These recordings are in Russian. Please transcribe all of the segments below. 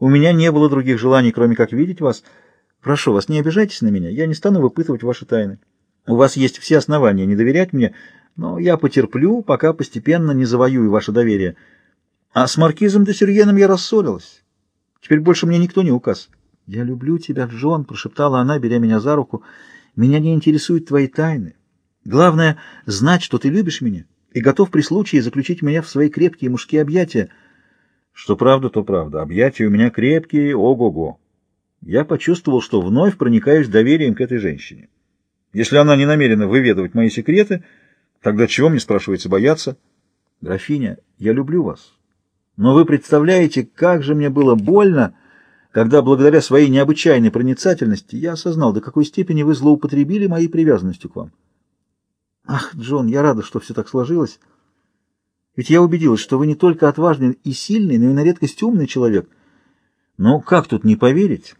У меня не было других желаний, кроме как видеть вас. Прошу вас, не обижайтесь на меня, я не стану выпытывать ваши тайны. У вас есть все основания не доверять мне, но я потерплю, пока постепенно не завоюю ваше доверие. А с маркизом де Сюрьеном я рассорилась. Теперь больше мне никто не указ. «Я люблю тебя, Джон», — прошептала она, беря меня за руку. «Меня не интересуют твои тайны. Главное — знать, что ты любишь меня и готов при случае заключить меня в свои крепкие мужские объятия». Что правда, то правда. Объятия у меня крепкие, ого-го. Я почувствовал, что вновь проникаюсь доверием к этой женщине. Если она не намерена выведывать мои секреты, тогда чего мне, спрашивается, бояться? Графиня, я люблю вас. Но вы представляете, как же мне было больно, когда благодаря своей необычайной проницательности я осознал, до какой степени вы злоупотребили моей привязанностью к вам. Ах, Джон, я рада, что все так сложилось. Ведь я убедилась, что вы не только отважный и сильный, но и на редкость умный человек. Но как тут не поверить,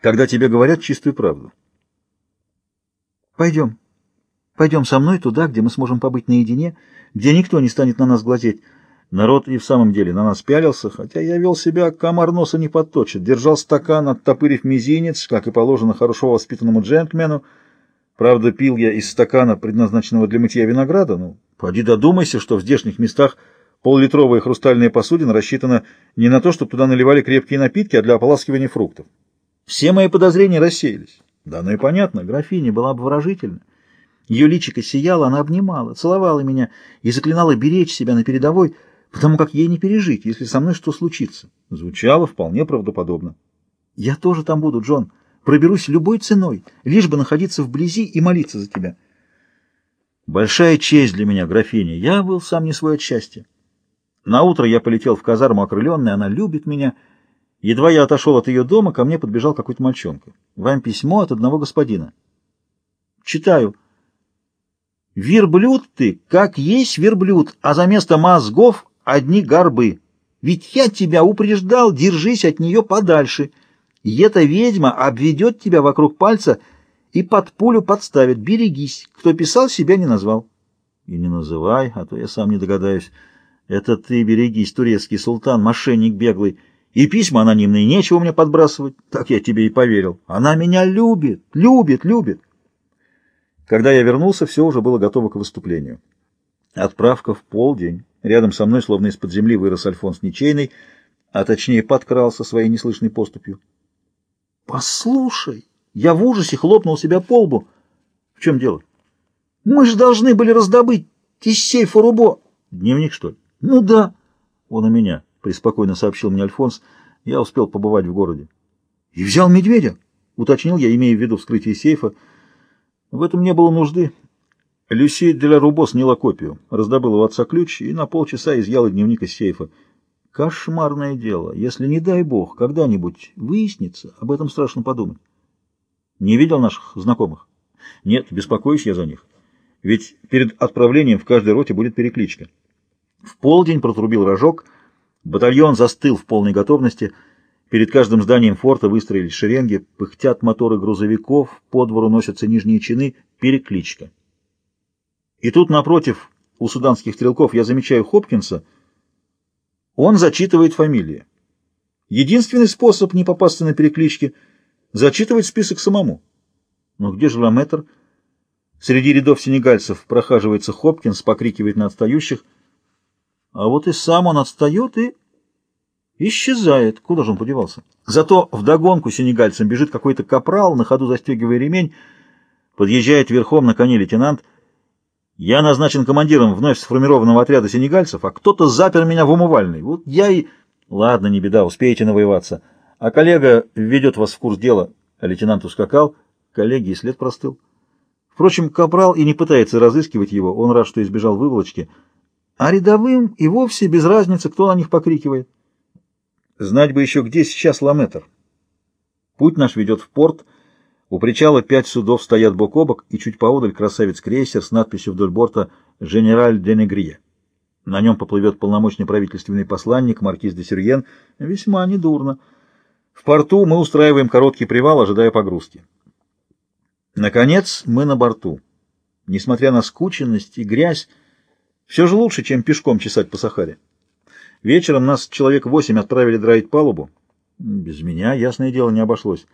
когда тебе говорят чистую правду? Пойдем. Пойдем со мной туда, где мы сможем побыть наедине, где никто не станет на нас глазеть. Народ и в самом деле на нас пялился, хотя я вел себя, комар носа не подточит, держал стакан, оттопырив мизинец, как и положено хорошо воспитанному джентльмену. Правда, пил я из стакана, предназначенного для мытья винограда, ну, Поди додумайся, что в здешних местах поллитровая хрустальная посудина рассчитана не на то, чтобы туда наливали крепкие напитки, а для ополаскивания фруктов. Все мои подозрения рассеялись. Да, ну и понятно, графиня была обворожительна. Ее личико сияло, она обнимала, целовала меня и заклинала беречь себя на передовой, потому как ей не пережить, если со мной что случится. Звучало вполне правдоподобно. Я тоже там буду, Джон. Проберусь любой ценой, лишь бы находиться вблизи и молиться за тебя. Большая честь для меня, графиня. Я был сам не свой от счастья. На утро я полетел в казарму окрыленный, она любит меня. Едва я отошел от ее дома, ко мне подбежал какой-то мальчонка. Вам письмо от одного господина. Читаю. Верблюд ты, как есть верблюд, а за место мозгов одни горбы. Ведь я тебя упреждал, держись от нее подальше. И эта ведьма обведет тебя вокруг пальца — и под пулю подставит. Берегись. Кто писал, себя не назвал. И не называй, а то я сам не догадаюсь. Это ты берегись, турецкий султан, мошенник беглый. И письма анонимные нечего мне подбрасывать. Так я тебе и поверил. Она меня любит, любит, любит. Когда я вернулся, все уже было готово к выступлению. Отправка в полдень. Рядом со мной, словно из-под земли, вырос Альфонс Ничейный, а точнее подкрался своей неслышной поступью. «Послушай!» Я в ужасе хлопнул себя по лбу. В чем дело? Мы же должны были раздобыть из сейфа Рубо. Дневник, что ли? Ну да. Он у меня, преспокойно сообщил мне Альфонс. Я успел побывать в городе. И взял медведя, уточнил я, имея в виду вскрытие сейфа. В этом не было нужды. Люси для Рубо сняла копию, раздобыла у отца ключ и на полчаса изъяла дневник из сейфа. Кошмарное дело. Если, не дай бог, когда-нибудь выяснится, об этом страшно подумать. Не видел наших знакомых? Нет, беспокоюсь я за них. Ведь перед отправлением в каждой роте будет перекличка. В полдень протрубил рожок, батальон застыл в полной готовности. Перед каждым зданием форта выстроились шеренги, пыхтят моторы грузовиков, по двору носятся нижние чины, перекличка. И тут напротив, у суданских стрелков, я замечаю Хопкинса, он зачитывает фамилии. Единственный способ не попасться на переклички — зачитывать список самому. Но где же Ламетр? Среди рядов сенегальцев прохаживается Хопкинс, покрикивает на отстающих. А вот и сам он отстает и исчезает. Куда же он подевался? Зато вдогонку сенегальцам бежит какой-то капрал, на ходу застегивая ремень. Подъезжает верхом на коне лейтенант. Я назначен командиром вновь сформированного отряда сенегальцев, а кто-то запер меня в умывальной. Вот я и... Ладно, не беда, успеете навоеваться. А коллега введет вас в курс дела. Лейтенант ускакал, коллеге и след простыл. Впрочем, Капрал и не пытается разыскивать его, он рад, что избежал выволочки. А рядовым и вовсе без разницы, кто на них покрикивает. Знать бы еще, где сейчас Ламетр. Путь наш ведет в порт. У причала пять судов стоят бок о бок, и чуть поодаль красавец-крейсер с надписью вдоль борта «Женераль де Негрие». На нем поплывет полномочный правительственный посланник, маркиз де Сюрьен. Весьма недурно. В порту мы устраиваем короткий привал, ожидая погрузки. Наконец, мы на борту. Несмотря на скученность и грязь, все же лучше, чем пешком чесать по Сахаре. Вечером нас человек восемь отправили драить палубу. Без меня, ясное дело, не обошлось.